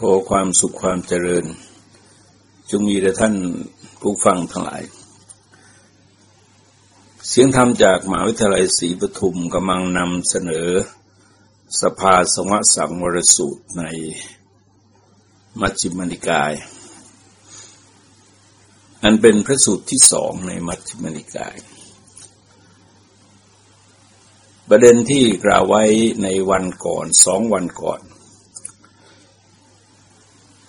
ขอความสุขความเจริญ จงมีแด่ท่านผู้ฟังทั้งหลาย เสียงธรรมจากมหาวิทยาลัยศรีปทุมกำลังนำเสนอ สภาสงสังวรสูตรในมัชฌิมนิกาย อันเป็นพระสูตรที่สองในมัชฌิมนิกาย ประเด็นที่กล่าวไว้ในวันก่อนสองวันก่อน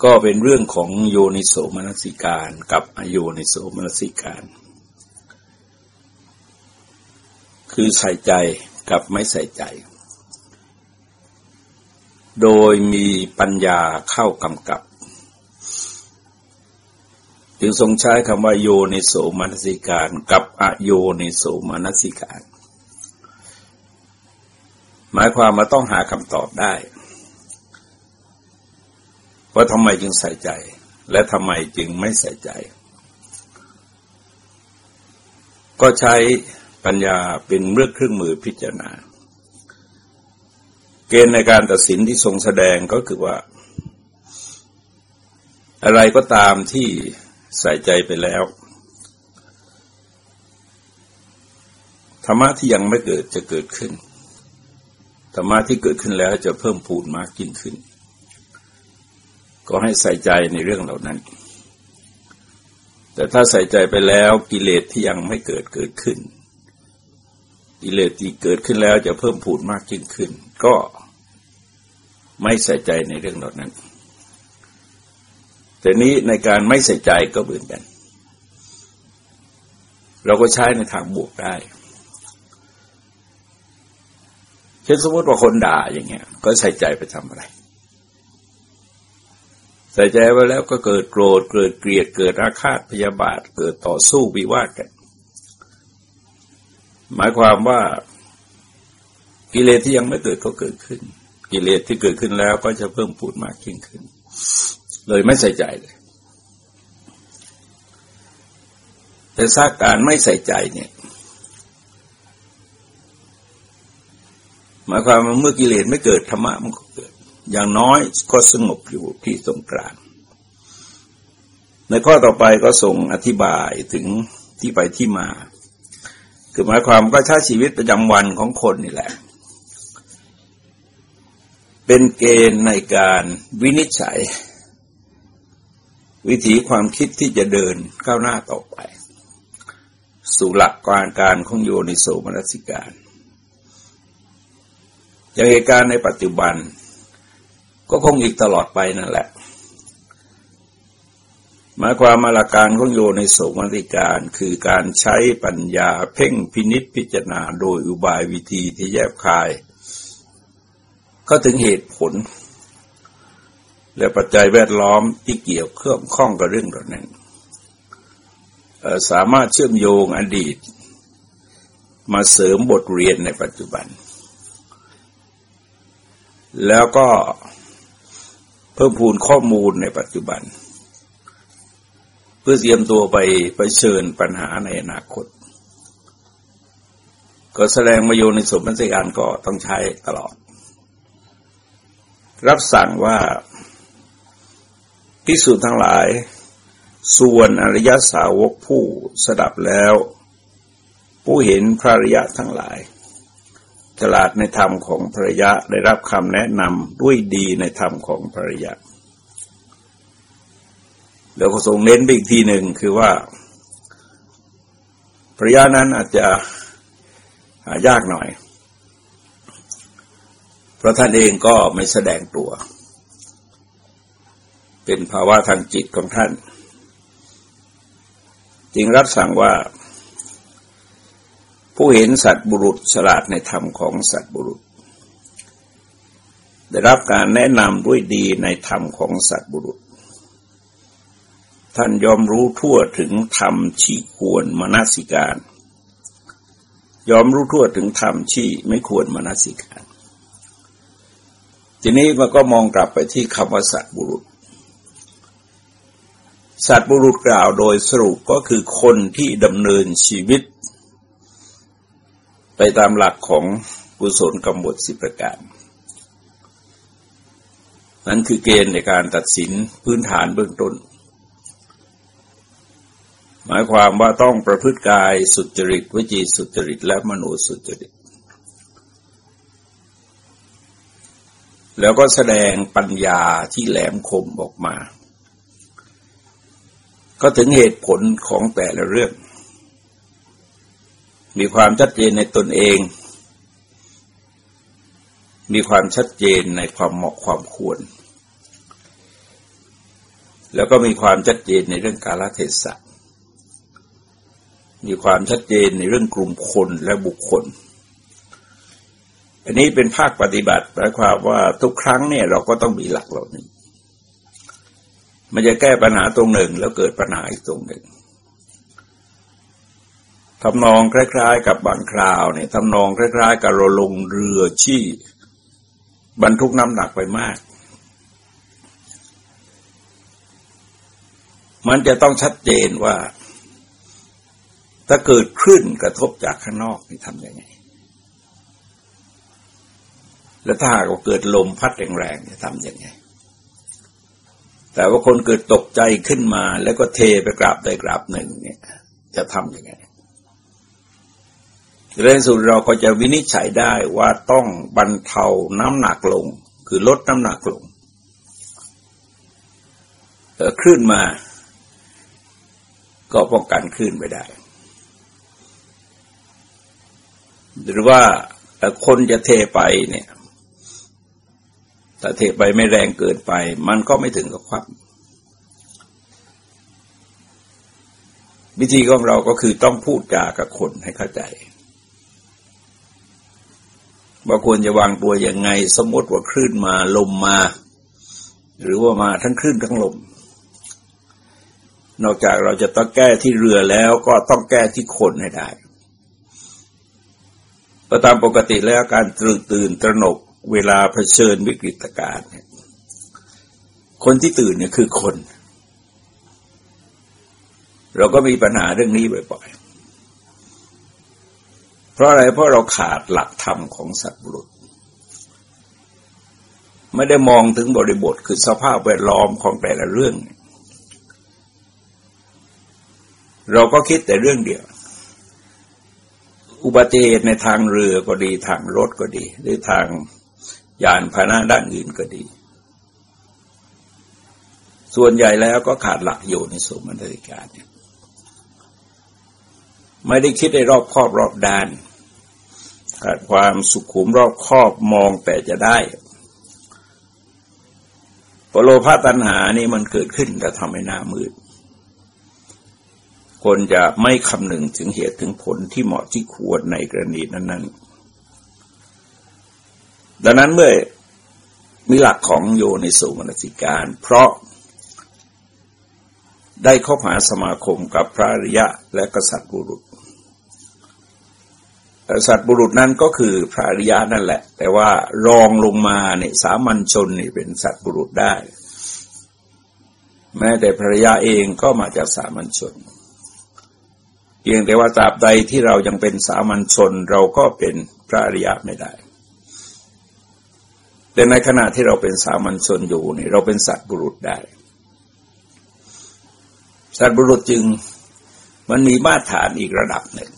ก็เป็นเรื่องของโยนิโสมนสิการกับอโยนิโสมนสิการ คือใส่ใจกับไม่ใส่ใจ โดยมีปัญญาเข้ากำกับ จึงทรงใช้คำว่าโยนิโสมนสิการกับอโยนิโสมนสิการ หมายความว่าต้องหาคำตอบได้ ว่าทำไมจึงใส่ใจ และทำไมจึงไม่ใส่ใจ ก็ใช้ปัญญาเป็นเรื่อเครื่องมือพิจารณา เกณฑ์ในการตัดสินที่ทรงแสดงก็คือว่า อะไรก็ตามที่ใส่ใจไปแล้วธรรมะที่ยังไม่เกิดจะเกิดขึ้น ธรรมะที่เกิดขึ้นแล้วจะเพิ่มพูนมากยิ่งขึ้น ก็ให้ใส่ใจในเรื่องเหล่านั้น แต่ถ้าใส่ใจไปแล้วกิเลสที่ยังไม่เกิดเกิดขึ้น กิเลสที่เกิดขึ้นแล้วจะเพิ่มผูดมากยิ่งขึ้น ก็ไม่ใส่ใจในเรื่องเหล่านั้น แต่นี้ในการไม่ใส่ใจก็เหมือนกัน เราก็ใช้ในทางบวกได้เช่นสมมติว่าคนด่าอย่างเงี้ย ก็ใส่ใจไปทำอะไร ใส่ใจไว้แล้วก็เกิดโกรธเกิดเกลียดเกิดอาฆาตพยาบาท เกิดต่อสู้วิวาทกัน หมายความว่ากิเลสที่ยังไม่เกิดก็เกิดขึ้น กิเลสที่เกิดขึ้นแล้วก็จะเพิ่มปูดมากยิ่งขึ้น เลยไม่ใส่ใจเลยแต่ซากการไม่ใส่ใจเนี่ยหมายความว่าเมื่อกิเลสไม่เกิดธรรมะมันก็เกิด อย่างน้อยก็สงบอยู่ที่ตรงกลาง ในข้อต่อไปก็ส่งอธิบายถึงที่ไปที่มา คือหมายความก็ใช้ชีวิตประจำวันของคนนี่แหละ เป็นเกณฑ์ในการวินิจฉัย วิถีความคิดที่จะเดินก้าวหน้าต่อไป สู่หลักการการของโยนิโสมนสิการอย่างเหตุการณ์ในปัจจุบัน ก็คงอีกตลอดไปนั่นแหละ หมายความมาลการของโยในโสมนิการคือการใช้ปัญญาเพ่งพินิษพิจารณาโดยอุบายวิธีที่แยบคาย ก็ถึงเหตุผล และปัจจัยแวดล้อมที่เกี่ยวเครื่องข้องกับเรื่องเหล่านั้นสามารถเชื่อมโยงอดีต มาเสริมบทเรียนในปัจจุบัน แล้วก็ เพิ่มพูนข้อมูลในปัจจุบัน เพื่อเตรียมตัวไปไปเชิญปัญหาในอนาคต ก็แสดงมาโยในสมบัติการก็ต้องใช้ตลอด รับสั่งว่าพิสูจน์ทั้งหลาย ส่วนอริยสาวกผู้สดับแล้ว ผู้เห็นพระริยะทั้งหลาย ฉลาดในธรรมของภรยะได้รับคำแนะนำด้วยดีในธรรมของภรยะ แล้วก็ทรงเน้นไปอีกทีหนึ่งคือว่าภรยานั้นอาจจะหายากหน่อย เพราะท่านเองก็ไม่แสดงตัว เป็นภาวะทางจิตของท่าน จึงรับสั่งว่า ผู้เห็นสัตบุรุษฉลาดในธรรมของสัตบุรุษ ได้รับการแนะนำด้วยดีในธรรมของสัตบุรุษ ท่านยอมรู้ทั่วถึงธรรมที่ควรมนสิการ ยอมรู้ทั่วถึงธรรมที่ไม่ควรมนสิการ ทีนี้มันก็มองกลับไปที่คำว่าสัตบุรุษสัตว์บุรุษกล่าวโดยสรุปก็คือคนที่ดำเนินชีวิต ไปตามหลักของกุศลกรรมบทสิบประการนั่นคือเกณฑ์ในการตัดสินพื้นฐานเบื้องต้น หมายความว่าต้องประพฤติกายสุจริตวิจีสุจริต และมโนสุจริต แล้วก็แสดงปัญญาที่แหลมคมออกมา ก็ถึงเหตุผลของแต่ละเรื่อง มีความชัดเจนในตนเอง มีความชัดเจนในความเหมาะความควร แล้วก็มีความชัดเจนในเรื่องกาลเทศะมีความชัดเจนในเรื่องกลุ่มคนและบุคคล อันนี้เป็นภาคปฏิบัติหมายความว่าทุกครั้งเนี่ยเราก็ต้องมีหลักเหล่านี้ มันจะแก้ปัญหาตรงหนึ่งแล้วเกิดปัญหาอีกตรงหนึ่ง ทำนองคล้าย ๆ กับบางคราวเนี่ยทำนองคล้าย ๆ กับเราลงเรือชี่บรรทุกน้ำหนักไปมาก มันจะต้องชัดเจนว่า ถ้าเกิดคลื่นกระทบจากข้างนอกนี่ทำยังไง แล้วถ้าหากเกิดลมพัดแรงๆจะทำยังไงแต่ว่าคนเกิดตกใจขึ้นมา แล้วก็เทไปกราบใดกราบหนึ่งเนี่ย จะทำยังไง เรื่องสุดเราก็จะวินิจฉัยได้ว่าต้องบรรเทาน้ำหนักลง คือลดน้ำหนักลงคลื่นมา ก็ป้องกันคลื่นไม่ได้ หรือว่าคนจะเทไปเนี่ยถ้าเทไปไม่แรงเกินไป มันก็ไม่ถึงกับควับวิธีของเราก็คือต้องพูดจากับคนให้เข้าใจ ว่าควรจะวางตัวอย่างไง สมมติว่าคลื่นมาลมมา หรือว่ามาทั้งคลื่นทั้งลม นอกจากเราจะต้องแก้ที่เรือแล้วก็ต้องแก้ที่คนให้ได้ประตามปกติแล้วการตื่นตื่นตระหนกเวลาเผชิญวิกฤตการณ์คนที่ตื่นเนี่ยคือคน เราก็มีปัญหาเรื่องนี้บ่อย เพราะอะไรเพราะเราขาดหลักธรรมของสัตว์บุรุษ ไม่ได้มองถึงบริบทคือสภาพแวดล้อมของแต่ละเรื่อง เราก็คิดแต่เรื่องเดียว อุบัติเหตุในทางเรือก็ดีทางรถก็ดี หรือทางยานพาหนะด้านอื่นก็ดี ส่วนใหญ่แล้วก็ขาดหลักอยู่ในสมรรถการเนี่ยไม่ได้คิดในรอบครอบรอบด้าน ขาดความสุขุมรอบครอบมองแต่จะได้ปโลภาตัณหานี่มันเกิดขึ้นแต่ทำให้หน้ามืด คนจะไม่คำนึงถึงเหตุถึงผลที่เหมาะที่ควรในกรณีนั้นๆ ดังนั้นเมื่อมีหลักของโยในสุมนสิการ เพราะได้เข้าหาสมาคมกับพระริยะและกษัตริย์บุรุษ สัตว์บุรุษนั้นก็คือพระอริยานั่นแหละ แต่ว่ารองลงมาเนี่ยสามัญชนนี่เป็นสัตว์บุรุษได้ แม้แต่ภรรยาเองก็มาจากสามัญชนเพียงแต่ว่าตราบใดที่เรายังเป็นสามัญชนเราก็เป็นพระอริยะไม่ได้แต่ในขณะที่เราเป็นสามัญชนอยู่นี่เราเป็นสัตว์บุรุษได้ สัตว์บุรุษจึงมันมีมาตรฐานอีกระดับหนึ่ง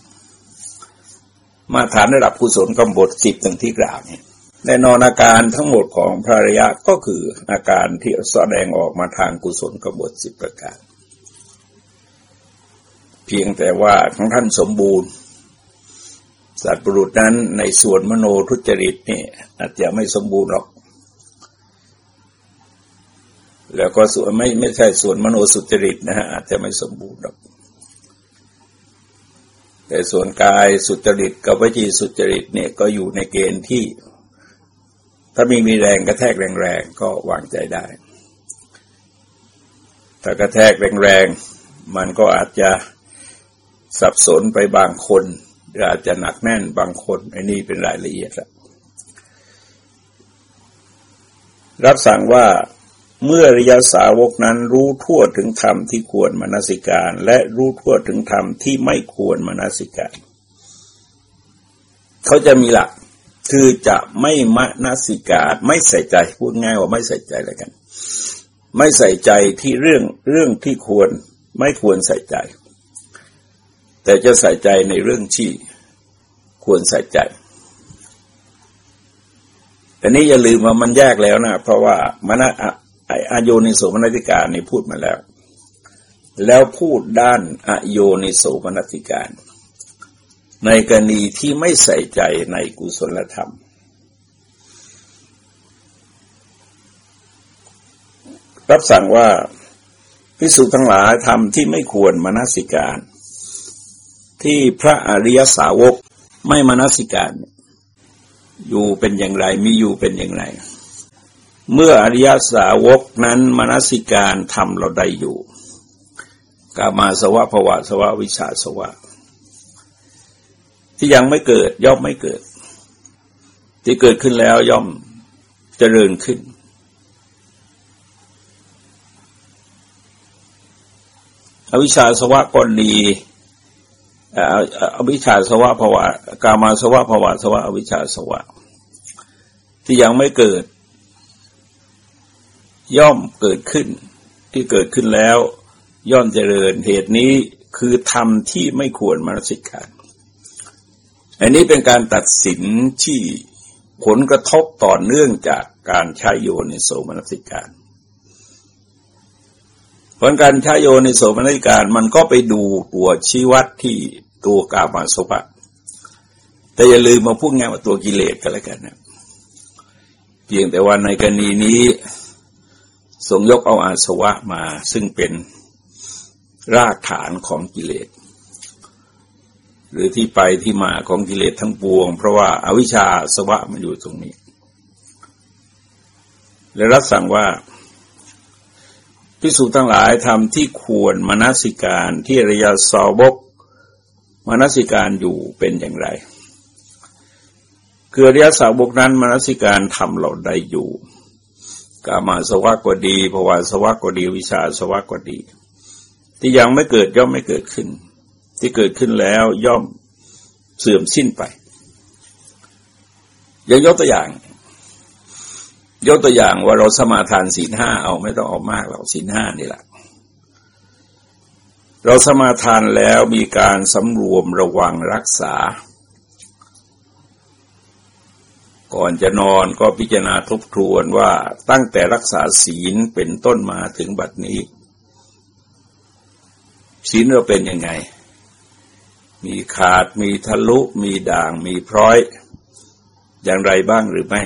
มาฐานระดับกุศลกำบทสิบต่างที่กล่าวเนี่ยแน่นอนอาการทั้งหมดของพระริยะก็คืออาการที่แสดงออกมาทางกุศลกำบทสิบประการ เพียงแต่ว่าของท่านสมบูรณ์ สัตว์บุรุษนั้นในส่วนมโนทุจริตนี่อาจจะไม่สมบูรณ์หรอก แล้วก็ส่วนไม่ไม่ใช่ส่วนมโนสุจริตนะฮะอาจจะไม่สมบูรณ์หรอก แต่ส่วนกายสุจริตกับวิจีสุจริตเนี่ยก็อยู่ในเกณฑ์ที่ ถ้ามีมีแรงกระแทกแรงๆก็วางใจได้ ถ้ากระแทกแรงๆมันก็อาจจะสับสนไปบางคนหรืออาจจะหนักแน่นบางคนไอ้นี่เป็นรายละเอียดละรับสั่งว่า เมื่อริยสาวกนั้นรู้ทั่วถึงธรรมที่ควรมนสิการ และรู้ทั่วถึงธรรมที่ไม่ควรมนสิการ เขาจะมีหลักคือจะไม่มนสิกาไม่ใส่ใจพูดง่ายว่าไม่ใส่ใจอะไรกัน ไม่ใส่ใจที่เรื่องเรื่องที่ควรไม่ควรใส่ใจ แต่จะใส่ใจในเรื่องที่ควรใส่ใจแต่นี้อย่าลืมว่ามันแยกแล้วนะเพราะว่าม ณอโยนิโสมนติการนี่พูดมาแล้ว แล้วพูดด้านอโยนิโสมนติการ ในกรณีที่ไม่ใส่ใจในกุศลธรรม รับสั่งว่าพิสุทั้งหลายทำที่ไม่ควรมนสิการ ที่พระอริยสาวกไม่มนสิการ อยู่เป็นอย่างไรมีอยู่เป็นอย่างไร เมื่ออริยสาวกนั้นมนสิการทำเราได้อยู่ กามาสวะภวะสวะวิชาสวะ ที่ยังไม่เกิดย่อมไม่เกิด ที่เกิดขึ้นแล้วย่อมเจริญขึ้น อวิชาสวะก็ดีอวิชาสวะภวะกามาสวะภวะสวะอวิชาสวะ ที่ยังไม่เกิด ย่อมเกิดขึ้น ที่เกิดขึ้นแล้ว ย่อมเจริญเหตุนี้คือธรรมที่ไม่ควรมนสิการอันนี้เป็นการตัดสินที่ผลกระทบต่อเนื่องจากการใช้โยนิโสมนสิการ ผลการใช้โยนิโสมนสิการมันก็ไปดูตัวชี้วัดที่ตัวกามาสวะแต่อย่าลืมมาพูดง่ายว่าตัวกิเลสกันแล้วกันนะเพียงแต่ว่าในกรณีนี้ ทรงยกเอาอาสวะมาซึ่งเป็นรากฐานของกิเลส หรือที่ไปที่มาของกิเลสทั้งปวง เพราะว่าอาวิชชาสวะมันอยู่ตรงนี้ และรับสั่งว่าพิสูจน์ทั้งหลายทำที่ควรมนสิการที่ระยะสาวกมนสิการอยู่เป็นอย่างไร คือระยะสาวกนั้นมนสิการทำเราได้อยู่ กามาสวะก็ดีภวาสวะก็ดี วิชาสวะก็ดี ที่ยังไม่เกิดย่อมไม่เกิดขึ้น ที่เกิดขึ้นแล้วย่อมเสื่อมสิ้นไปย่างยกตัวอย่าง ยกตัวอย่างว่าเราสมาทานศีลห้าเอาไม่ต้องออกมากเราศีลห้านี่แหละเราสมาทานแล้วมีการสำรวมระวังรักษา ก่อนจะนอนก็พิจารณาทบทวนว่าตั้งแต่รักษาศีลเป็นต้นมาถึงบัดนี้ ศีลเราเป็นยังไง มีขาดมีทะลุมีด่างมีพร้อย อย่างไรบ้างหรือไม่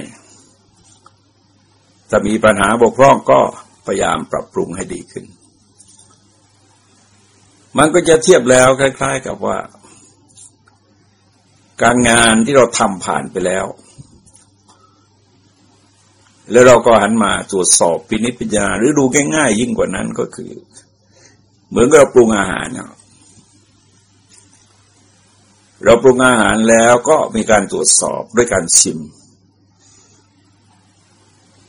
ถ้ามีปัญหาบกพร่องก็พยายามปรับปรุงให้ดีขึ้น มันก็จะเทียบแล้วคล้าย ๆ กับว่า การงานที่เราทำผ่านไปแล้ว แล้วเราก็หันมาตรวจสอบพินิจพิจารณาหรือดูง่ายๆยิ่งกว่านั้นก็คือ เหมือนกับเราปรุงอาหารเนาะเราปรุงอาหารแล้วก็มีการตรวจสอบด้วยการชิม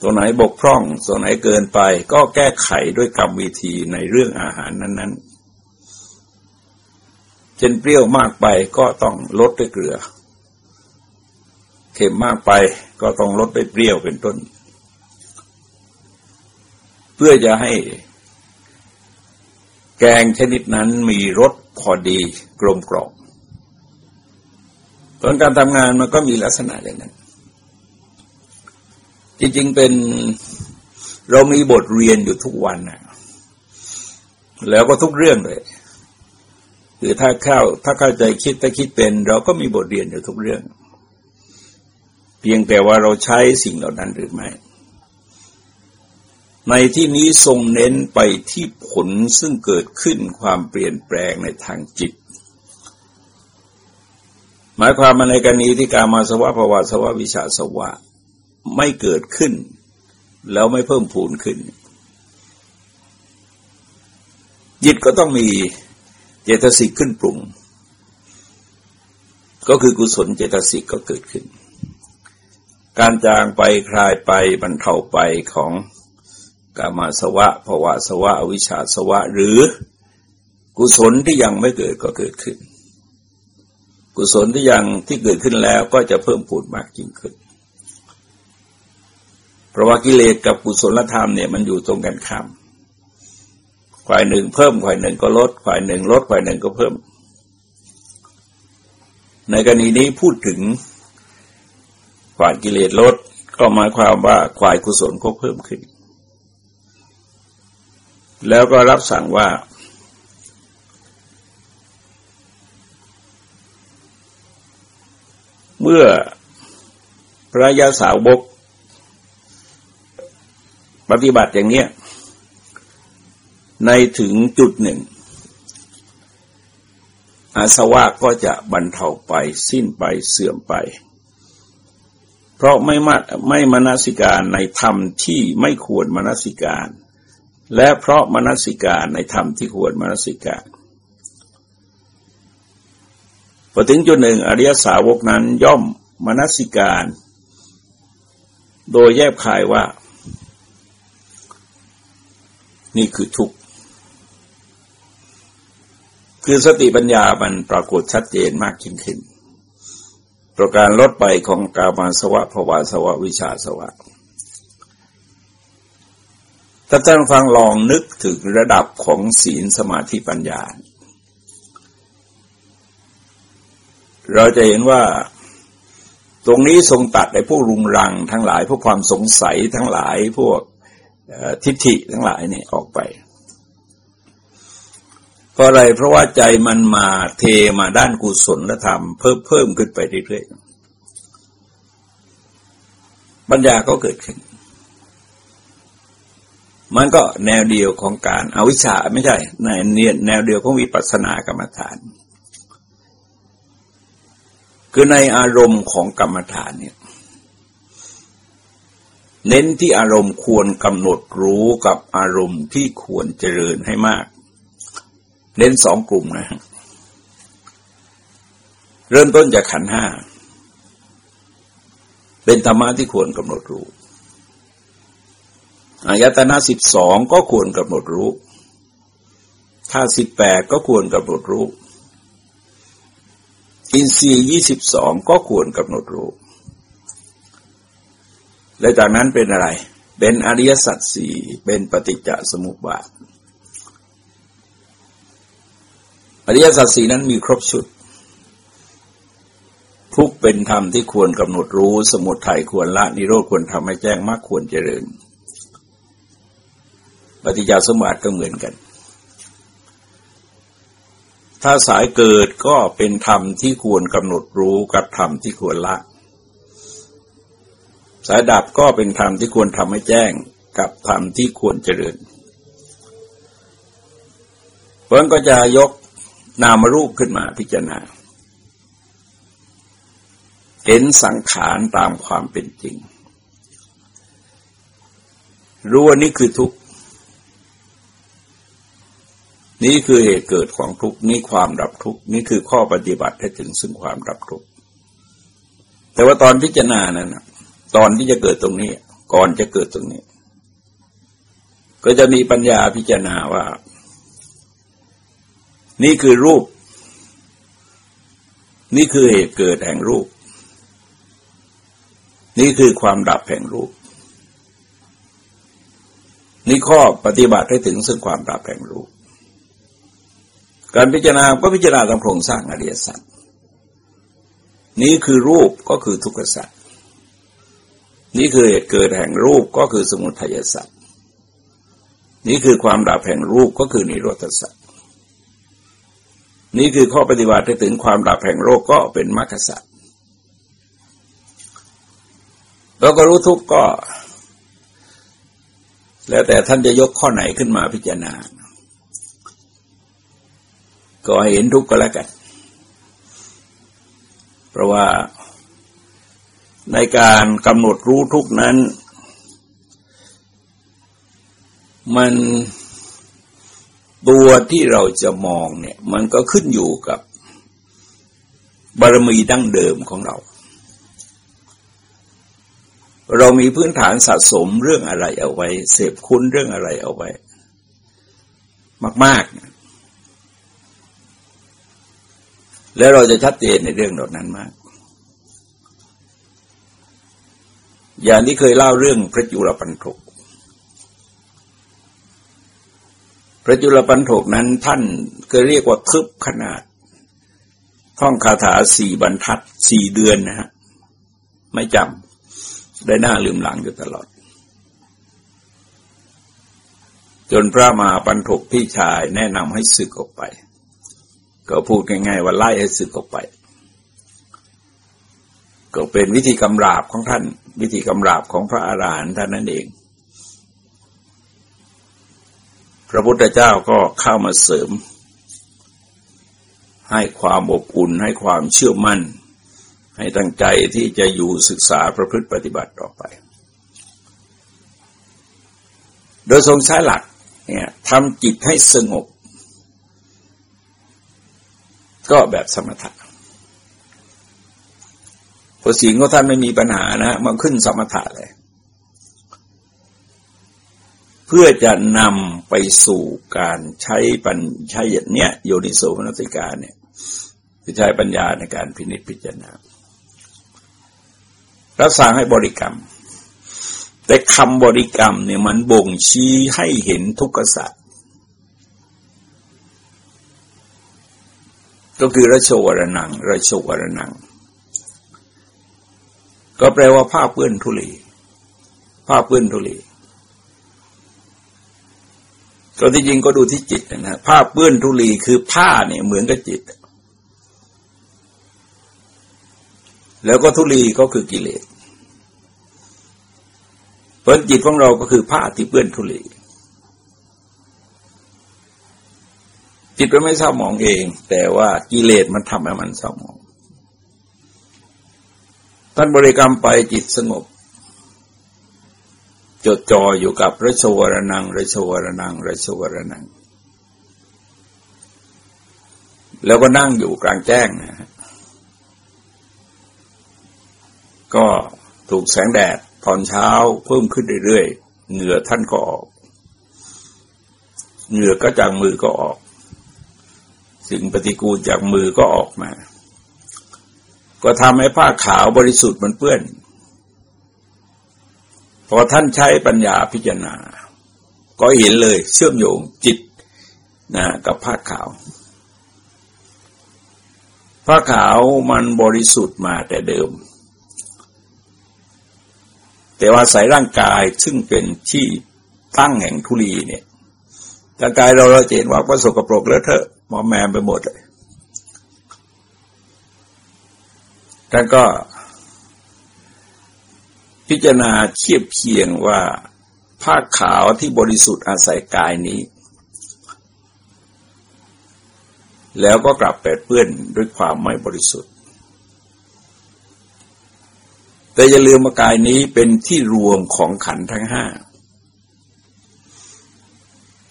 ตัวไหนบกพร่อง ตัวไหนเกินไป ก็แก้ไขด้วยกรรมวิธีในเรื่องอาหารนั้น ๆ เช่นเปรี้ยวมากไปก็ต้องลดด้วยเกลือ เค็มมากไปก็ต้องลดด้วยเปรี้ยวเป็นต้น เพื่อจะให้แกงชนิดนั้นมีรสพอดีกลมกล่อมผลการทำงานมันก็มีลักษณะอย่างนั้น จริงๆเป็นเรามีบทเรียนอยู่ทุกวันนะแล้วก็ทุกเรื่องเลยคือถ้าเข้าถ้าเข้าใจคิดถ้าคิดเป็น เราก็มีบทเรียนอยู่ทุกเรื่อง เพียงแต่ว่าเราใช้สิ่งเหล่านั้นหรือไม่ ในที่นี้ทรงเน้นไปที่ผลซึ่งเกิดขึ้นความเปลี่ยนแปลงในทางจิต หมายความมาในกรณีที่การมาสวะภาวะสวะวิชาสวะไม่เกิดขึ้น แล้วไม่เพิ่มพูนขึ้น จิตก็ต้องมีเจตสิกขึ้นปรุง ก็คือกุศลเจตสิกก็เกิดขึ้น การจางไปคลายไปบรรเทาไปของ กามาสวะภาวะสวะวิชาสวะ หรือกุศลที่ยังไม่เกิดก็เกิดขึ้น กุศลที่ยังที่เกิดขึ้นแล้วก็จะเพิ่มพูดมากยิ่งขึ้น เพราะว่ากิเลสกับกุศลธรรมเนี่ยมันอยู่ตรงกันข้ามฝ่ายหนึ่งเพิ่มฝ่ายหนึ่งก็ลดฝ่ายหนึ่งลดฝ่ายหนึ่งก็เพิ่ม ในกรณีนี้พูดถึงฝ่ายกิเลสลดก็หมายความว่าฝ่ายกุศลก็เพิ่มขึ้น แล้วก็รับสั่งว่า เมื่อพระยาสาวบกปฏิบัติอย่างนี้ในถึงจุดหนึ่ง อาสวะก็จะบรรเทาไปสิ้นไปเสื่อมไป เพราะไม่มาไม่มนสิการในธรรมที่ไม่ควรมนสิการ และเพราะมนสิการในธรรมที่ควรมนสิการพอถึงจุดหนึ่งอริยสาวกนั้นย่อมมนสิการ โดยแยบคายว่า นี่คือทุกข์คือสติปัญญามันปรากฏชัดเจนมากยิ่งขึ้นประการลดไปของกามาสวะภวาสวะวิชาสวะ ถ้าท่านฟังลองนึกถึงระดับของศีลสมาธิปัญญา เราจะเห็นว่าตรงนี้ทรงตัดไอ้พวกรุงรังทั้งหลาย พวกความสงสัยทั้งหลายพวกทิฏฐิทั้งหลายเนี่ยออกไปเพราะอะไรเพราะว่าใจมันมาเทมาด้านกุศลธรรม เพิ่มเพิ่มขึ้นไปเรื่อยๆปัญญาก็เกิดขึ้น มันก็แนวเดียวของการอาวิชชาไม่ใช่ในแนวเดียวของวิปัสสนากรรมฐาน คือในอารมณ์ของกรรมฐานเนี่ยเน้นที่อารมณ์ควรกำหนดรู้กับอารมณ์ที่ควรเจริญให้มาก เน้นสองกลุ่มนะเริ่มต้นจากขันห้าเป็นธรรมะที่ควรกำหนดรู้ อายตนะสิบสองก็ควรกำหนดรู้ถ้าสิบแปดก็ควรกำหนดรู้อินทรีย์ยี่สิบสองก็ควรกำหนดรู้ และจากนั้นเป็นอะไร เป็นอริยสัจสี่เป็นปฏิจจสมุปบาท อริยสัจสีนั้นมีครบชุด ทุกเป็นธรรมที่ควรกำหนดรู้ สมุทัยควรละนิโรธควรทำให้แจ้งมากควรเจริญ ปฏิจจสมบัติก็เหมือนกัน ถ้าสายเกิดก็เป็นธรรมที่ควรกำหนดรู้กับธรรมที่ควรละ สายดับก็เป็นธรรมที่ควรทำให้แจ้งกับธรรมที่ควรเจริญเพราะนั้นก็จะยกนามรูปขึ้นมาพิจารณา เห็นสังขารตามความเป็นจริง รู้ว่านี่คือทุกข์ นี่คือเหตุเกิดของทุกข์นี่ความดับทุกข์นี่คือข้อปฏิบัติให้ถึงซึ่งความดับทุกข์แต่ว่าตอนพิจารณานั้นตอนที่จะเกิดตรงนี้ ก่อนจะเกิดตรงนี้ ก็จะมีปัญญาพิจารณาว่า นี่คือรูป นี่คือเหตุเกิดแห่งรูป นี่คือความดับแห่งรูปนี่ข้อปฏิบัติให้ถึงซึ่งความดับแห่งรูป การพิจารณาก็พิจารณาตามโครงสร้างอริยสัจนี่คือรูปก็คือทุกขสัจนี่คือเหตุเกิดแห่งรูปก็คือสมุทัยสัจนี่คือความดับแห่งรูปก็คือนิโรธสัจนี่คือข้อปฏิบัติถึงความดับแห่งโรคก็เป็นมรรคสัตว์เราก็รู้ทุกข์ก็ แล้วแต่ท่านจะยกข้อไหนขึ้นมาพิจารณา ก็เห็นทุกข์ก็แล้วกัน เพราะว่าในการกำหนดรู้ทุกนั้น มันตัวที่เราจะมองเนี่ยมันก็ขึ้นอยู่กับบารมีดั้งเดิมของเรา เรามีพื้นฐานสะสมเรื่องอะไรเอาไว้ เสพคุณเรื่องอะไรเอาไว้ มาก ๆ แล้วเราจะชัดเจนในเรื่องเหล่านั้นมาก อย่างที่เคยเล่าเรื่องพระจุลปันถกพระจุลปันถกนั้นท่านก็เรียกว่าคึบขนาด ท่องคาถาสี่บรรทัดสี่เดือนนะฮะไม่จำได้หน้าลืมหลังอยู่ตลอด จนพระมหาปันถกพี่ชายแนะนำให้สึกออกไป ก็พูดง่ายๆว่าไล่ให้สึกออกไป ก็เป็นวิธีกำราบของท่าน วิธีกำราบของพระอาหารหันต์ท่านนั่นเอง พระพุทธเจ้าก็เข้ามาเสริม ให้ความอบอุ่นให้ความเชื่อมั่น ให้ตั้งใจที่จะอยู่ศึกษาประพฤติปฏิบัติต่อไป โดยทรงใช้หลักเนี่ยทำจิตให้สงบ ก็แบบสมถะพอสิ่งของท่านไม่มีปัญหานะมันขึ้นสมถะเลย เพื่อจะนำไปสู่การใช้ปัญใช้เนี่ยโยนิโสมนสิกาเนี่ยคือใช้ปัญญาในการพินิจพิจารณารับสั่งให้บริกรรม แต่คำบริกรรมเนี่ยมันบ่งชี้ให้เห็นทุกขสัตว์ ก็คือระโชวรนังระโชวรนัง ก็แปลว่าผ้าเปื้อนทุลีผ้าเปื้อนทุลีก็ที่จริงก็ดูที่จิตนะผ้าเปื้อนทุลีคือผ้าเนี่ยเหมือนกับจิต แล้วก็ทุลีก็คือกิเลสเพราะจิตของเราก็คือผ้าที่เปื้อนทุลี จิตมันไม่เศร้าหมองเอง แต่ว่ากิเลสมันทำให้มันเศร้าหมองท่านบริกรรมไปจิตสงบ จดจ่ออยู่กับระชวรนังระชวรนังระชวรนัง แล้วก็นั่งอยู่กลางแจ้งนะฮะก็ถูกแสงแดดตอนเช้าเพิ่มขึ้นเรื่อยๆ เหงื่อท่านก็ออก เหงื่อก็จากมือก็ออก สิ่งปฏิกูลจากมือก็ออกมา ก็ทำให้ผ้าขาวบริสุทธิ์มันเปื้อน พอท่านใช้ปัญญาพิจารณา ก็เห็นเลยเชื่อมโยงจิตนะกับผ้าขาว ผ้าขาวมันบริสุทธิ์มาแต่เดิม แต่ว่าใส่ร่างกายซึ่งเป็นที่ตั้งแห่งทุลีเนี่ยร่างกายเราเราเห็นว่าก็สกปรกแล้วเถอะ มอมแมมไปหมดเลยท่านก็พิจารณาเทียบเคียงว่าผ้าขาวที่บริสุทธิ์อาศัยกายนี้ แล้วก็กลับแปดเปื้อนด้วยความไม่บริสุทธิ์ แต่อย่าลืมว่ากายนี้เป็นที่รวมของขันทั้งห้า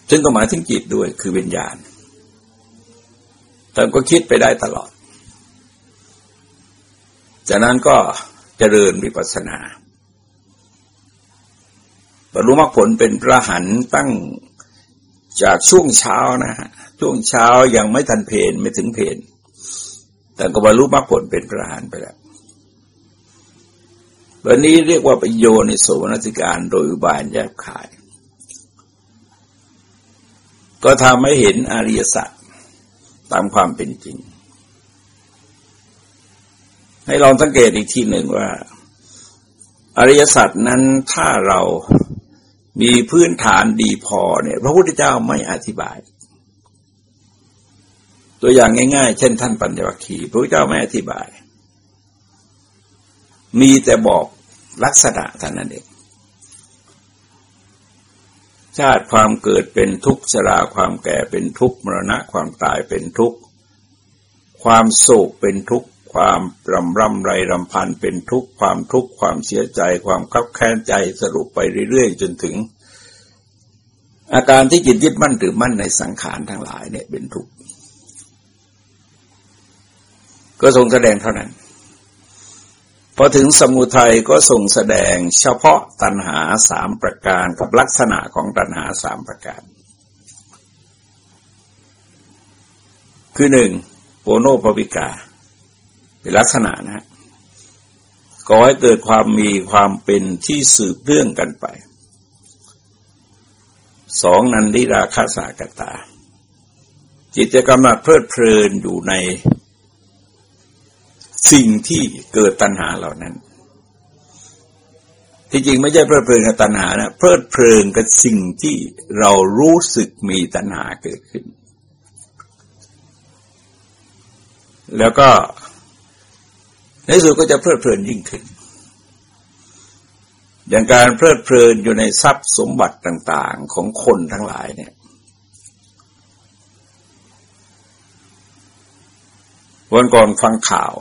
ซึ่งก็หมายถึงจิตด้วยคือวิญญาณ แต่ก็คิดไปได้ตลอด จากนั้นก็เจริญวิปัสสนาบรรลุมรรคผลเป็นพระหันตั้งจากช่วงเช้านะฮะช่วงเช้ายังไม่ทันเพนไม่ถึงเพนแต่ก็บรรลุมรรคผลเป็นพระหันไปแล้ววันนี้เรียกว่าประโยชน์ในโสนสิการโดยอุบายแยบขาย ก็ทำให้เห็นอริยสัจ ตามความเป็นจริง ให้ลองสังเกตอีกทีหนึ่งว่า อริยสัจนั้นถ้าเรามีพื้นฐานดีพอเนี่ย พระพุทธเจ้าไม่อธิบาย ตัวอย่างง่าย ๆ เช่นท่านปัญญวัคคีย์พระพุทธเจ้าไม่อธิบาย มีแต่บอกลักษณะท่านนั้นเอง ชาติความเกิดเป็นทุกข์ชราความแก่เป็นทุกข์มรณะความตายเป็นทุกข์ ความโศกเป็นทุกข์ ความรำร่ำไรรำพันเป็นทุกข์ ความทุกข์ความเสียใจ ความคับแค้นใจสรุปไปเรื่อยๆ จนถึง อาการที่จิตยึดมั่นถือมั่นในสังขารทั้งหลายเนี่ยเป็นทุกข์ ก็ทรงแสดงเท่านั้น พอถึงสมุทัยก็ทรงแสดงเฉพาะตัณหาสามประการกับลักษณะของตัณหาสามประการ คือหนึ่งโปโนภวิกา เป็นลักษณะนะ ก่อให้เกิดความมีความเป็นที่สืบเรื่องกันไป สองนันดิราคาสากตา จิตจะกำลังเพลิดเพลินอยู่ใน สิ่งที่เกิดตัณหาเหล่านั้น ที่จริงไม่ใช่เพลิดเพลินกับตัณหานะเพลิดเพลินกับสิ่งที่เรารู้สึกมีตัณหาเกิดขึ้น แล้วก็ในสุดก็จะเพลิดเพลินยิ่งขึ้น อย่างการเพลิดเพลินอยู่ในทรัพย์สมบัติต่างๆของคนทั้งหลายเนี่ยวันก่อนฟังข่าว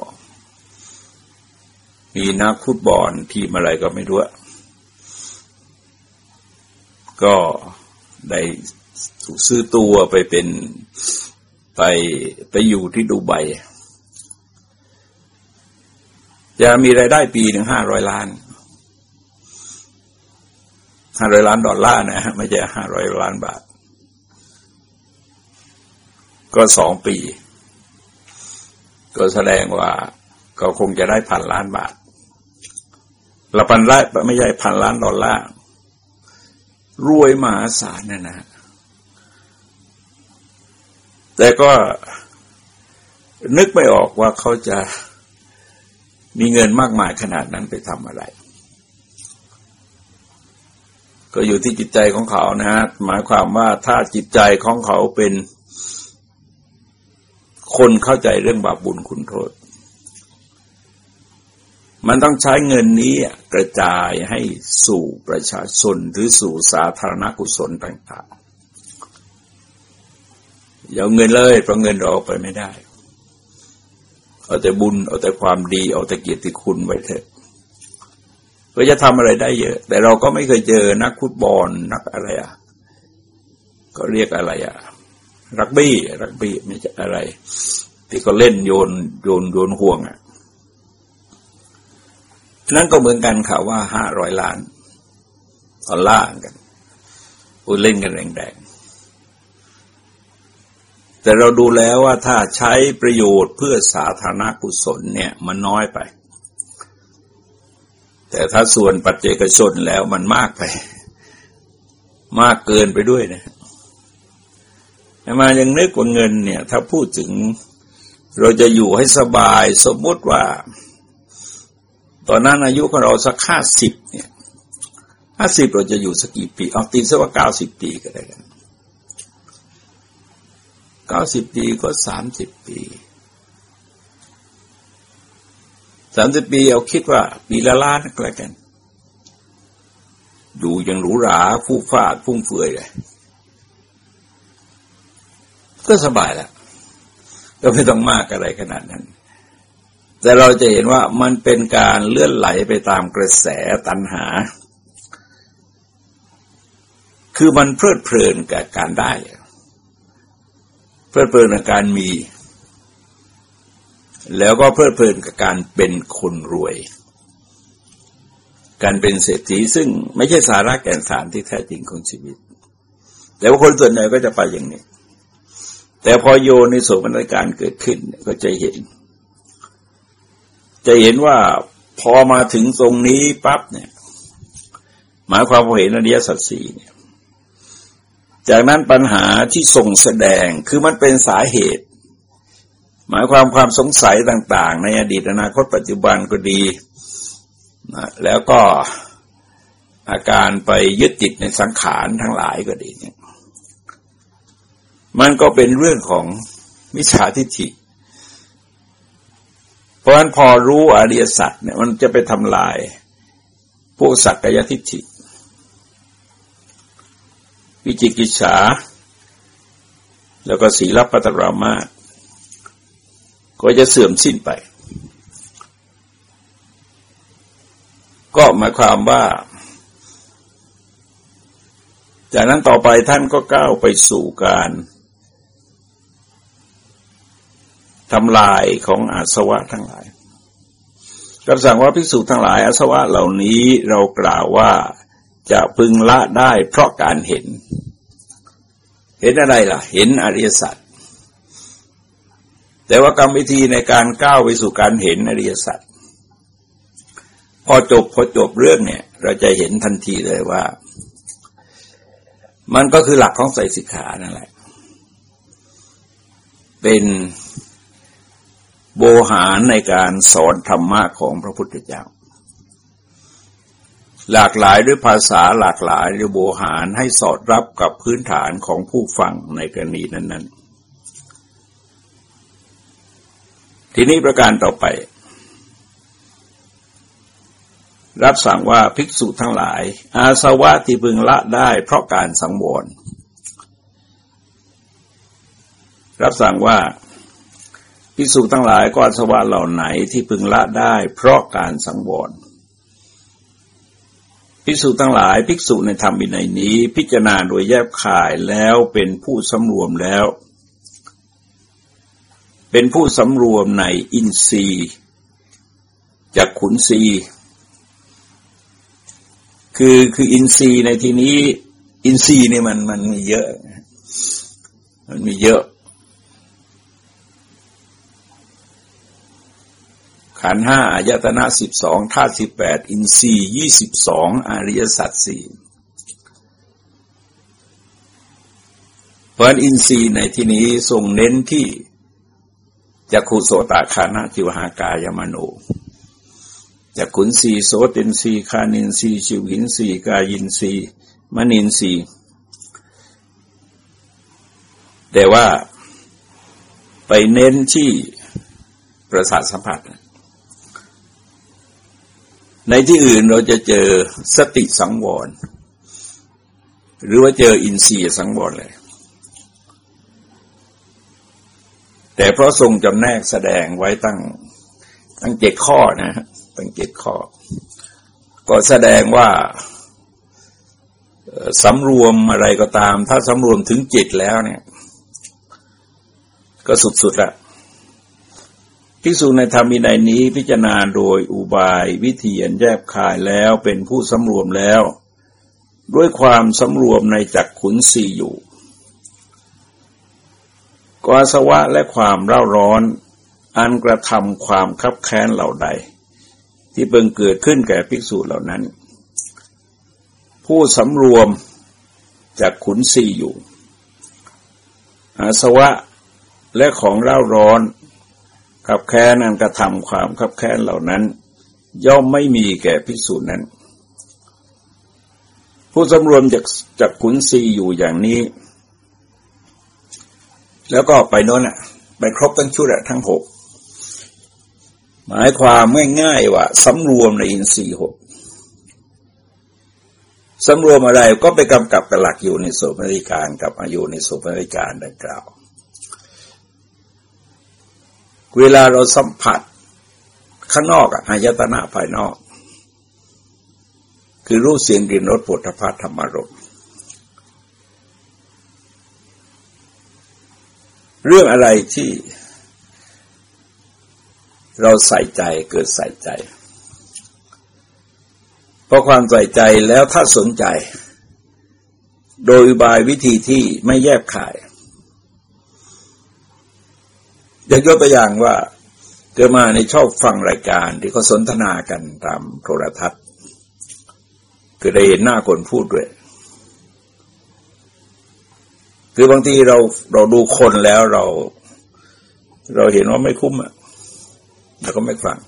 มีนักฟุตบอลทีมอะไรก็ไม่รู้ ก็ได้ถูกซื้อตัวไปเป็นไปไปอยู่ที่ดูไบจะมีรายได้ปีหนึ่งห้าร้อยล้านห้าร้อยล้านดอลลาร์นะฮะไม่ใช่ห้าร้อยล้านบาท ก็สองปี ก็แสดงว่าก็คงจะได้พันล้านบาท ละพันล้านไม่ใช่พันล้านดอลลาร์รวยมหาศาลนะนะแต่ก็นึกไม่ออกว่าเขาจะมีเงินมากมายขนาดนั้นไปทำอะไร ก็อยู่ที่จิตใจของเขานะฮะหมายความว่าถ้าจิตใจของเขาเป็นคนเข้าใจเรื่องบาปบุญคุณโทษ มันต้องใช้เงินนี้กระจายให้สู่ประชาชนหรือสู่สาธารณกุศลต่างๆอย่าเงินเลยเพราะเงินเราเอาไปไม่ได้ เอาแต่บุญเอาแต่ความดีเอาแต่เกียรติคุณไว้เถอะก็จะทำอะไรได้เยอะ แต่เราก็ไม่เคยเจอนักฟุตบอลนักอะไรอะ ก็เรียกอะไรอะ รักบี้ รักบี้ไม่ใช่อะไร ที่ก็เล่นโยนโยนโยนห่วงอะ นั้นก็เหมือนกันค่ะว่าห้าร้อยล้านดอลลาร์กันพูดเล่นกันแรงๆ แต่เราดูแล้วว่าถ้าใช้ประโยชน์เพื่อสาธารณกุศลเนี่ยมันน้อยไป แต่ถ้าส่วนปัจเจกชนแล้วมันมากไป มากเกินไปด้วยนะมายังนึกว่าเงินเนี่ย ถ้าพูดถึงเราจะอยู่ให้สบายสมมติว่า ตอนนั้นอายุของเราสักห้าสิบเนี่ยห้าสิบเราจะอยู่สักกี่ปีเอาตีสักว่าเก้าสิบปีก็ได้กันเก้าสิบปีก็สามสิบปีสามสิบปีเอาคิดว่าปีละล้านก็แล้วกันอยู่ยังหรูหราฟู่ฟาดฟุ่มเฟือยเลยก็สบายแล้วก็ไม่ต้องมากอะไรขนาดนั้น แต่เราจะเห็นว่ามันเป็นการเลื่อนไหลไปตามกระแสตัณหา คือมันเพลิดเพลินกับการได้ เพลิดเพลินกับการมี แล้วก็เพลิดเพลินกับการเป็นคนรวย การเป็นเศรษฐีซึ่งไม่ใช่สาระแก่นสารที่แท้จริงของชีวิต แต่ว่าคนส่วนใหญ่ก็จะไปอย่างนี้ แต่พอโยในโสมนการเกิดขึ้นก็จะเห็น จะเห็นว่าพอมาถึงตรงนี้ปั๊บเนี่ย หมายความว่าเห็นอริยสัจสี่เนี่ย จากนั้นปัญหาที่ส่งแสดงคือมันเป็นสาเหตุ หมายความความสงสัยต่าง ๆ ในอดีตอนาคตปัจจุบันก็ดีนะแล้วก็อาการไปยึดติดในสังขารทั้งหลายก็ดีเนี่ย มันก็เป็นเรื่องของมิจฉาทิฏฐิ เพราะฉะนั้นพอรู้อริยสัจเนี่ยมันจะไปทำลายพวกสักกายทิฏฐิวิจิกิจฉาแล้วก็ศีลปัตรามาก็จะเสื่อมสิ้นไป ก็หมายความว่า จากนั้นต่อไปท่านก็ก้าวไปสู่การ ทำลายของอาสวะทั้งหลายคำสั่งว่าภิกษุทั้งหลายอาสวะเหล่านี้เรากล่าวว่าจะพึงละได้เพราะการเห็น เห็นอะไรล่ะ เห็นอริยสัจแต่ว่ากรรมวิธีในการก้าวไปสู่การเห็นอริยสัจพอจบพอจบเรื่องเนี่ย เราจะเห็นทันทีเลยว่า มันก็คือหลักของใส่สิกขานั่นแหละ เป็น โบหารในการสอนธรรมะของพระพุทธเจ้า หลากหลายด้วยภาษาหลากหลายด้วยโบหารให้สอดรับกับพื้นฐานของผู้ฟังในกรณีนั้น ๆ ทีนี้ประการต่อไป รับสั่งว่าภิกษุทั้งหลาย อาสวะที่พึงละได้เพราะการสังวรรับสั่งว่า ภิกษุทั้งหลายก็อาสวะเหล่าไหนที่พึงละได้ เพราะการสังวรภิกษุทั้งหลายภิกษุในธรรมวินัยนี้ พิจารณาโดยแยบขายแล้วเป็นผู้สำรวมแล้ว เป็นผู้สำรวมในอินทรีย์จากขุนทรีย์คือคืออินทรีย์ในที่นี้ อินทรีย์เนี่ยมันมันมีเยอะ มันมีเยอะ ขันห้าอายตนะสิบสองธาตุสิบแปดอินทรีย์ยี่สิบสองอริยสัจสี่เพราะอินทรีย์ในที่นี้ทรงเน้นที่จักขุโสตคานะจิวหากายมโนจักขุนสีโสตินสีคานินสีชิวหินสีกายินสีมนินสีแต่ว่าไปเน้นที่ประสาทสัมผัส ในที่อื่นเราจะเจอสติสังวร หรือว่าเจออินทรีย์สังวรเลย แต่เพราะทรงจำแนกแสดงไว้ตั้งตั้งเจ็ดข้อนะตั้งเจ็ดข้อ ก็แสดงว่าสำรวมอะไรก็ตาม ถ้าสำรวมถึงจิตแล้วเนี่ย ก็สุดๆละ ภิกษุในธรรมินัยนี้พิจารณาโดยอุบายวิธีอันแยบคายแล้วเป็นผู้สำรวมแล้ว ด้วยความสำรวมในจักขุนสีอยู่กวาสวะและความเร่าร้อน อันกระทำความคับแค้นเหล่าใด ที่เพิ่งเกิดขึ้นแก่ภิกษุเหล่านั้น ผู้สำรวมจากขุนสีอยู่อาสวะและของเร่าร้อน ขับแค้นนั้นกระทำความขับแค้นเหล่านั้น ย่อมไม่มีแก่ภิกษุนั้น ผู้สำรวมจากจากขุนศีอยู่อย่างนี้ แล้วก็ไปโน้นอะ ไปครบทั้งชุดอะทั้งหกหมายความง่ายๆว่าสำรวมในอินทรีย์หกสำรวมอะไรก็ไปกำกับกระหลักอยู่ในโสมนิการกับอายุในโสมนิการดังกล่าว เวลาเราสัมผัสข้างนอกอายตนะภายนอก คือรูปเสียงกลิ่นรสปุถะพัณฑ์ธรรมารมเรื่องอะไรที่เราใส่ใจเกิดใส่ใจ เพราะความใส่ใจแล้วถ้าสนใจ โดยบายวิธีที่ไม่แยบขาย ยกยกตัวอย่างว่าเกิดมาในชอบฟังรายการที่เขาสนทนากันตามโทรทัศน์ คือได้เห็นหน้าคนพูดด้วย คือบางทีเราเราดูคนแล้วเรา เราเห็นว่าไม่คุ้มอะเราก็ไม่ฟัง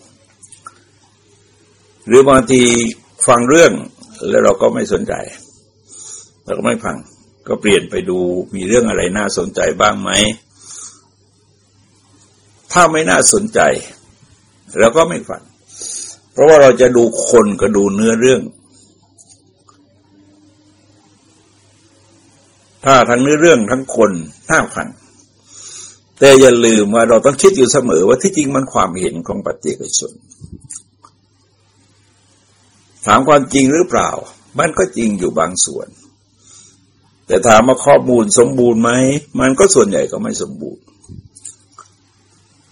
หรือบางทีฟังเรื่องแล้วเราก็ไม่สนใจเราก็ไม่ฟัง ก็เปลี่ยนไปดูมีเรื่องอะไรน่าสนใจบ้างไหม ถ้าไม่น่าสนใจเราก็ไม่ฟังเพราะว่าเราจะดูคนก็ดูเนื้อเรื่อง ถ้าทั้งเนื้อเรื่องทั้งคนน่าฟังแต่อย่าลืมว่าเราต้องคิดอยู่เสมอว่าที่จริงมันความเห็นของปฏิเกชน ถามความจริงหรือเปล่า มันก็จริงอยู่บางส่วน แต่ถามว่าข้อมูลสมบูรณ์ไหม มันก็ส่วนใหญ่ก็ไม่สมบูรณ์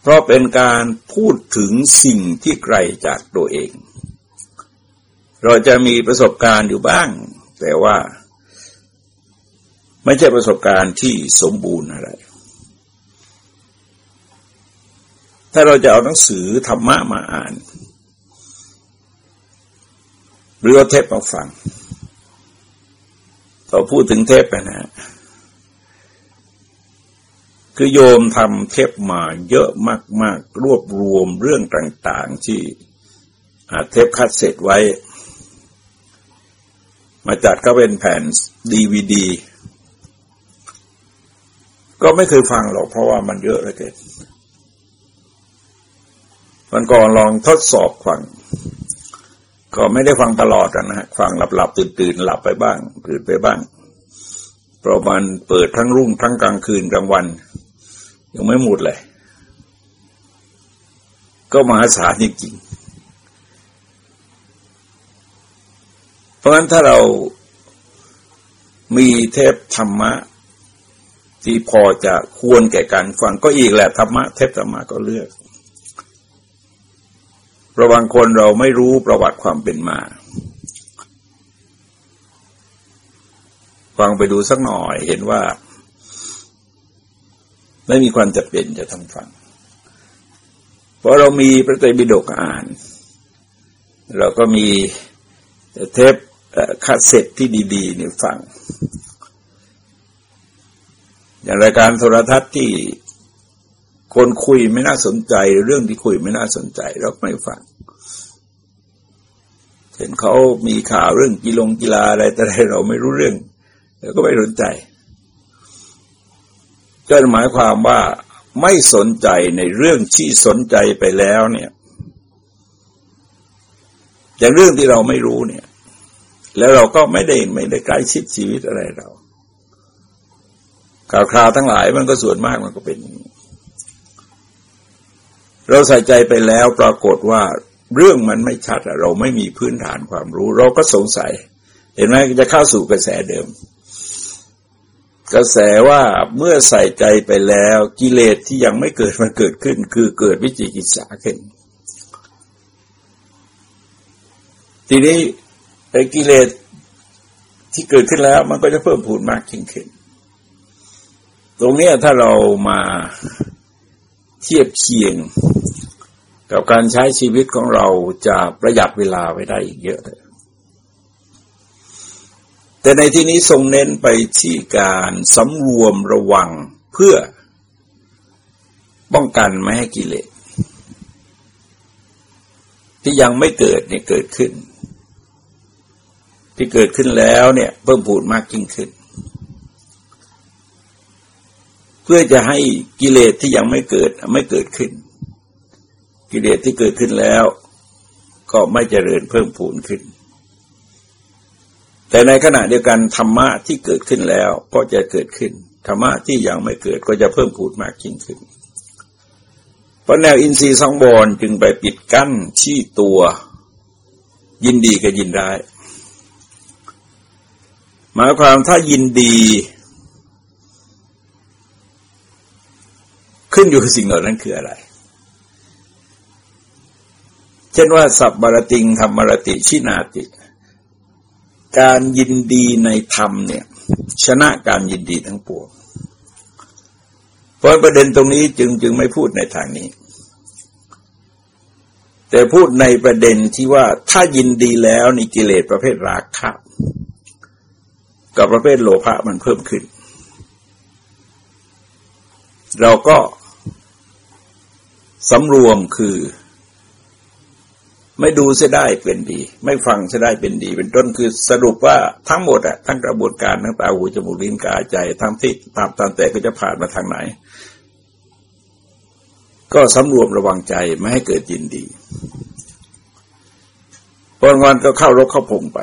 เพราะเป็นการพูดถึงสิ่งที่ไกลจากตัวเอง เราจะมีประสบการณ์อยู่บ้าง แต่ว่า ไม่ใช่ประสบการณ์ที่สมบูรณ์อะไร ถ้าเราจะเอาหนังสือธรรมะมาอ่าน หรือเอาเทปมาฟังพอพูดถึงเทปนะฮะ คือโยมทำเทปมาเยอะมาก ๆ รวบรวมเรื่องต่างๆ ที่เทปคัดเสร็จไว้ มาจัดก็เป็นแผ่นดีวดีก็ไม่เคยฟังหรอกเพราะว่ามันเยอะเลยเกินมันก่อนลองทดสอบฟัง ก็ไม่ได้ฟังตลอดนะฮะฟังหลับๆตื่นๆหลับไปบ้างตื่นไปบ้างเพราะมันเปิดทั้งรุ่งทั้งกลางคืนกลางวัน ยังไม่หมดเลย ก็มหาศาลจริงๆเพราะฉะนั้นถ้าเรามีเทพธรรมะ ที่พอจะควรแก่การฟังก็อีกแหละธรรมะเทพธรรมะก็เลือกระบางคนเราไม่รู้ประวัติความเป็นมาฟังไปดูสักหน่อยเห็นว่า ไม่มีความจะเป็นจะทำฟังเพราะเรามีพระไตรปิฎกอ่าน เราก็มีเทปคาสเซ็ตที่ดีๆนี่ฟัง อย่างรายการโทรทัศน์ที่คนคุยไม่น่าสนใจ เรื่องที่คุยไม่น่าสนใจเราไม่ฟังเห็นเขามีข่าวเรื่องกีฬงกีฬาอะไรแต่เราไม่รู้เรื่องเราก็ไม่สนใจ ก็หมายความว่าไม่สนใจในเรื่องที่สนใจไปแล้วเนี่ยอย่างเรื่องที่เราไม่รู้เนี่ย แล้วเราก็ไม่ได้ไม่ได้ใกล้ชิดชีวิตอะไรเราข่าวคราวทั้งหลายมันก็ส่วนมากมันก็เป็น เราใส่ใจไปแล้วปรากฏว่าเรื่องมันไม่ชัดเราไม่มีพื้นฐานความรู้ เราก็สงสัย เห็นไหมจะเข้าสู่กระแสเดิม กระแสว่าเมื่อใส่ใจไปแล้วกิเลสที่ยังไม่เกิดมันเกิดขึ้น คือเกิดวิจิกิจฉาขึ้น ทีนี้ไอ้กิเลสที่เกิดขึ้นแล้ว มันก็จะเพิ่มพูนมากยิ่งขึ้น ตรงนี้ถ้าเรามาเทียบเคียงกับการใช้ชีวิตของเราจะประหยัดเวลาไว้ได้อีกเยอะเลย แต่ในที่นี้ทรงเน้นไปที่การสำรวมระวังเพื่อป้องกันไม่ให้กิเลส ที่ยังไม่เกิดเนี่ยเกิดขึ้น ที่เกิดขึ้นแล้วเนี่ยเพิ่มพูดมากยิ่งขึ้น เพื่อจะให้กิเลสที่ยังไม่เกิดไม่เกิดขึ้น กิเลสที่เกิดขึ้นแล้ว ก็ไม่เจริญเพิ่มพูนขึ้น แต่ในขณะเดียวกันธรรมะที่เกิดขึ้นแล้วก็จะเกิดขึ้นธรรมะที่ยังไม่เกิดก็จะเพิ่มพูนมากยิ่งขึ้น เพราะแนวอินทรีย์สองบอลจึงไปปิดกั้นชี้ตัวยินดีกับยินร้าย หมายความถ้ายินดี ขึ้นอยู่กับสิ่งเหล่านั้นคืออะไร เช่นว่าสับบารติงธรรมรติชินาติ การยินดีในธรรมเนี่ยชนะการยินดีทั้งปวง เพราะประเด็นตรงนี้จึงจึงไม่พูดในทางนี้ แต่พูดในประเด็นที่ว่าถ้ายินดีแล้วในกิเลสประเภทราคะกับประเภทโลภะมันเพิ่มขึ้น เราก็สำรวมคือ ไม่ดูเสียได้เป็นดี ไม่ฟังเสียได้เป็นดี เป็นต้นคือสรุปว่าทั้งหมดอะทั้งกระบวนการทั้งตาหูจมูกลิ้นกายใจทั้งที่ตามตามแต่ก็จะผ่านมาทางไหน ก็สำรวมระวังใจไม่ให้เกิดยินดีวันวันก็เข้ารกเข้าพงไป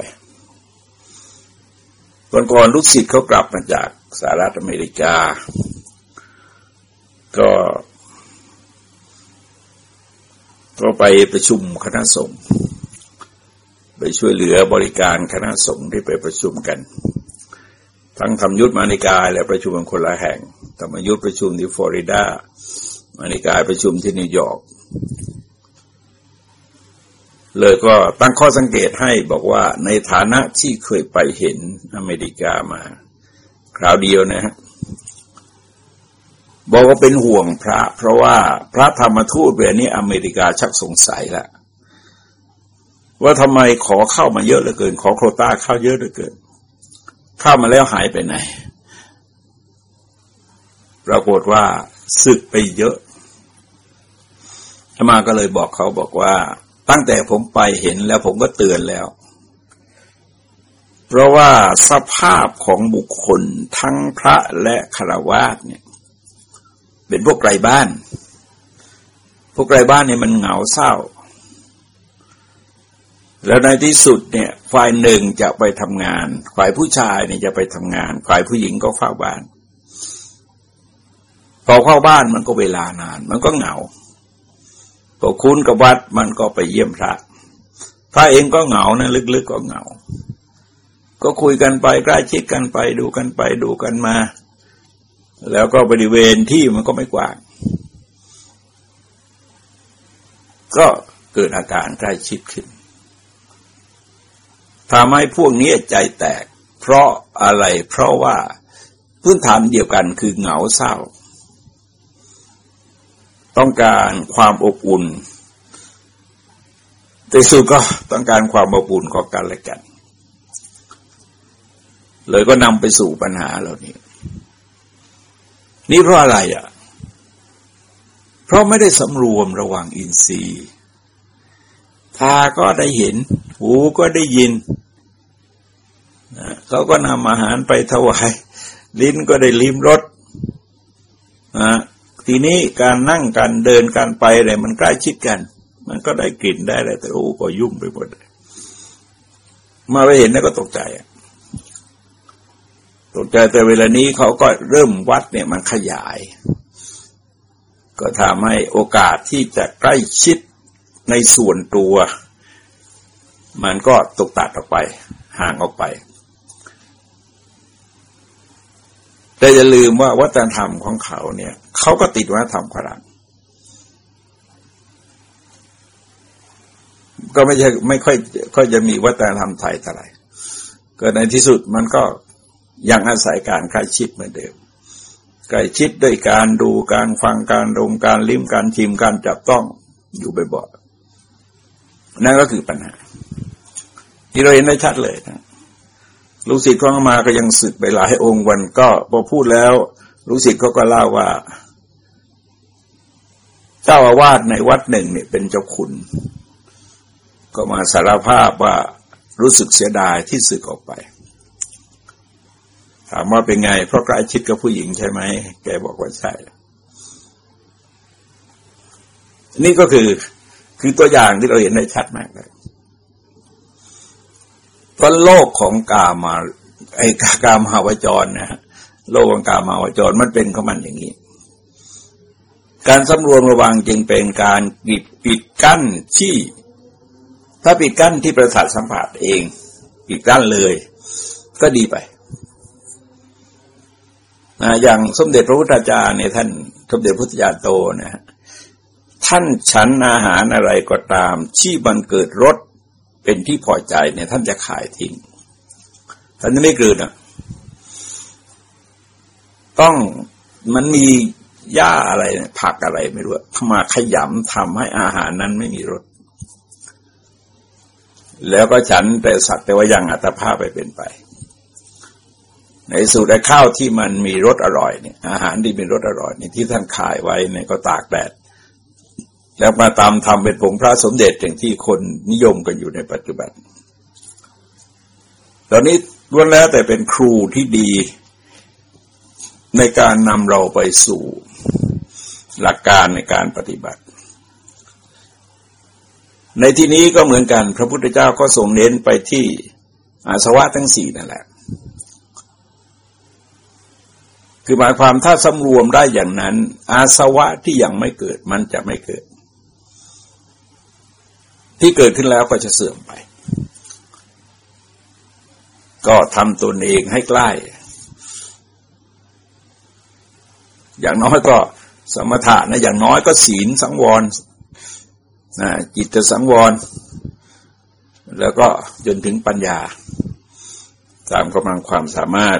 วันก่อนลูกศิษย์เขากลับมาจากสหรัฐอเมริกา ก็ ก็ไปประชุมคณะสงฆ์ไปช่วยเหลือบริการคณะสงฆ์ที่ไปประชุมกัน ทั้งธรรมยุทธมานิกาย และประชุมคนละแห่งธรรมยุตประชุมที่ฟลอริดามหานิกายประชุมที่นิวยอร์กเลยก็ตั้งข้อสังเกตให้บอกว่าในฐานะที่เคยไปเห็นอเมริกามา คราวเดียวนะฮะ บอกว่าเป็นห่วงพระ เพราะว่าพระธรรมทูตเวลานี้อเมริกาชักสงสัยแล้วว่าทำไมขอเข้ามาเยอะเหลือเกิน ขอโควต้าเข้าเยอะเหลือเกิน เข้ามาแล้วหายไปไหน ปรากฏว่าสึกไปเยอะมาก็เลยบอกเขาบอกว่า ตั้งแต่ผมไปเห็นแล้วผมก็เตือนแล้ว เพราะว่าสภาพของบุคคลทั้งพระและฆราวาสเนี่ย เป็นพวกไกลบ้าน พวกไกลบ้านเนี่ยมันเหงาเศร้า แล้วในที่สุดเนี่ยฝ่ายหนึ่งจะไปทำงาน ฝ่ายผู้ชายเนี่ยจะไปทำงาน ฝ่ายผู้หญิงก็เฝ้าบ้าน พอเข้าบ้านมันก็เวลานาน มันก็เหงาพอคุ้นกับวัดมันก็ไปเยี่ยมพระพระเองก็เหงานะลึกๆก็เหงา ก็คุยกันไปใกล้ชิดกันไปดูกันไปดูกันมา แล้วก็บริเวณที่มันก็ไม่กว้าง ก็เกิดอาการใกล้ชิดขึ้นทำให้พวกนี้ใจแตก เพราะอะไร เพราะว่าพื้นฐานเดียวกันคือเหงาเศร้า ต้องการความอบอุ่น แต่สุดก็ต้องการความอบอุ่นของกันและกัน เลยก็นำไปสู่ปัญหาเหล่านี้ นี่เพราะอะไรอะ เพราะไม่ได้สำรวมระวังอินทรีย์ตาก็ได้เห็น หูก็ได้ยินเขาก็นำอาหารไปถวาย ลิ้นก็ได้ลิ้มรสนะทีนี้การนั่งการเดินการไปอะไรมันใกล้ชิดกัน มันก็ได้กลิ่นได้อะไรแต่โอ้ก็ยุ่งไปหมดมาไปเห็นแล้วก็ตกใจ ตกใจแต่เวลานี้เขาก็เริ่มวัดเนี่ยมันขยาย ก็ทำให้โอกาสที่จะใกล้ชิดในส่วนตัว มันก็ตกตัดออกไป ห่างออกไป แต่อย่าลืมว่าวัฒนธรรมของเขาเนี่ยเขาก็ติดวัฒนธรรมฝรั่งก็ไม่ใช่ไม่ค่อยค่อยจะมีวัฒนธรรมไทยเท่าไหร่ก็ในที่สุดมันก็ ยังอาศัยการใกล้ชิดเหมือนเดิมใกล้ชิดด้วยการดูการฟังการดมการลิ้มการชิมการจับต้องอยู่บ่อยๆนั่นก็คือปัญหา ที่เราเห็นได้ชัดเลยนะลูกศิษย์ของมาก็ยังสึกไปหลายองค์วันก็พอพูดแล้วลูกศิษย์เขาก็เล่าว่า เจ้าอาวาสในวัดหนึ่งเนี่ยเป็นเจ้าคุณ ก็มาสารภาพว่ารู้สึกเสียดายที่สึกออกไป ถามว่าเป็นไง เพราะใกล้ชิดกับผู้หญิงใช่ไหม แกบอกว่าใช่ นี่ก็คือคือตัวอย่างที่เราเห็นได้ชัดมากเลยเพราะโลกของกามา ไอ้กามหาวจรนะโลกของกามหาวจรมันเป็นของมันอย่างนี้ การสำรวมระวังจึงเป็นการปิดปิดกั้นที่ ถ้าปิดกั้นที่ประสาทสัมผัสเอง ปิดกั้นเลย ก็ดีไป นะอย่างสมเด็จพระพุทธาจารย์เนี่ยท่านสมเด็จพุทธญาโตนะท่านฉันอาหารอะไรก็ตาม ที่บันเกิดรสเป็นที่พอใจเนี่ย ท่านจะขายทิ้งท่านจะไม่กลืนอะต้องมันมีหญ้าอะไรผักอะไรไม่รู้มาขยำทำให้อาหารนั้นไม่มีรสแล้วก็ฉันแต่สักแต่ว่ายังอัตภาพไปเป็นไป ในสูตรไอ้ข้าวที่มันมีรสอร่อยเนี่ยอาหารที่มีรสอร่อยนี่ที่ท่านขายไว้เนี่ยก็ตากแดดแล้วมาตามทำเป็นผงพระสมเด็จอย่างที่คนนิยมกันอยู่ในปัจจุบัน ตอนนี้ล้วนแล้วแต่เป็นครูที่ดีในการนำเราไปสู่หลักการในการปฏิบัติ ในที่นี้ก็เหมือนกันพระพุทธเจ้าก็ทรงเน้นไปที่อาสวะทั้งสี่นั่นแหละ คือหมายความถ้าสำรวมได้อย่างนั้น อาสวะที่ยังไม่เกิดมันจะไม่เกิด ที่เกิดขึ้นแล้วก็จะเสื่อมไป ก็ทำตนเองให้ใกล้ อย่างน้อยก็สมถะนะอย่างน้อยก็ศีลสังวรนะจิตสังวร แล้วก็จนถึงปัญญา ตามกำลังความสามารถ